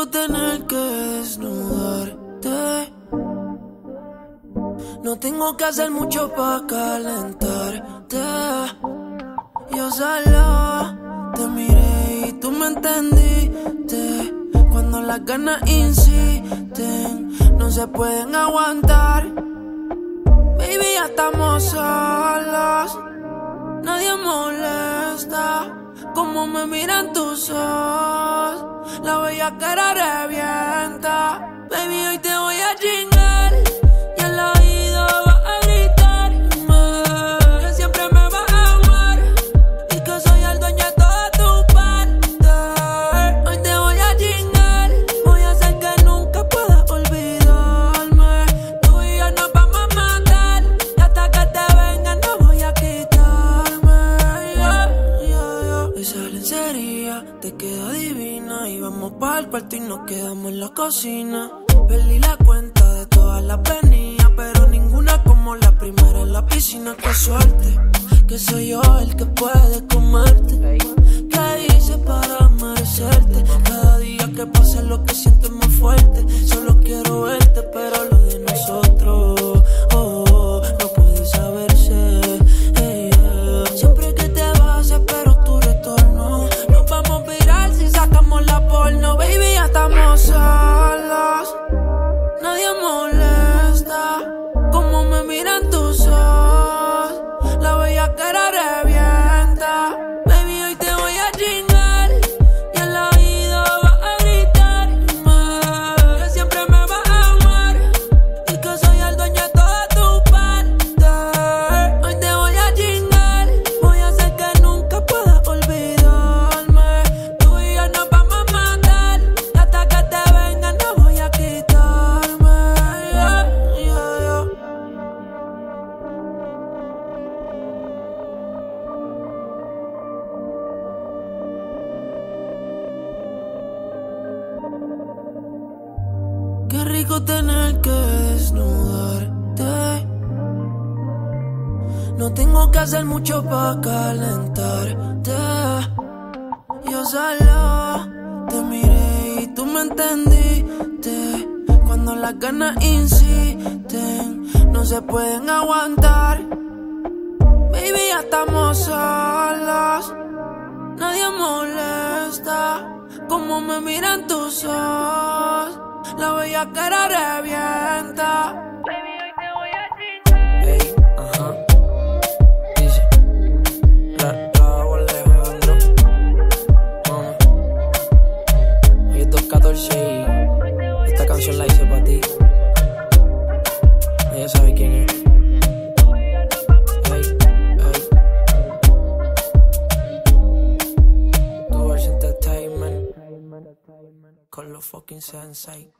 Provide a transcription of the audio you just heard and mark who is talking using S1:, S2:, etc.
S1: rico tener que desnudarte. No tengo que hacer mucho para calentarte. Yo solo te miré y tú me entendiste. Cuando las ganas insisten, no se pueden aguantar. Baby, ya estamos solos. Nadie molesta. Como me miran tus ojos. La bella cara revienta. Baby, hoy te te queda divina. Y vamos para el cuarto y nos quedamos en la cocina. Perdí la cuenta de todas las venidas. Pero ninguna como la primera en la piscina. Qué suerte. Que soy yo el que puede comerte. ¿Qué hice para merecerte? Cada día que pasa lo que siento es más fuerte. Solo quiero verte, Qué rico tener que desnudarte. No tengo que hacer mucho para calentarte. Yo solo te miré y tú me entendiste. Cuando las ganas insisten, no se pueden aguantar. Baby, ya estamos solos. Nadie molesta. Como me miran tus ojos. La bella cara revienta. Baby, hoy te voy a chingar. Ey, ajá. Dice. La, la Alejandro. Mama. Hoy es 214 y esta canción la hice para ti. Con los fucking sensei.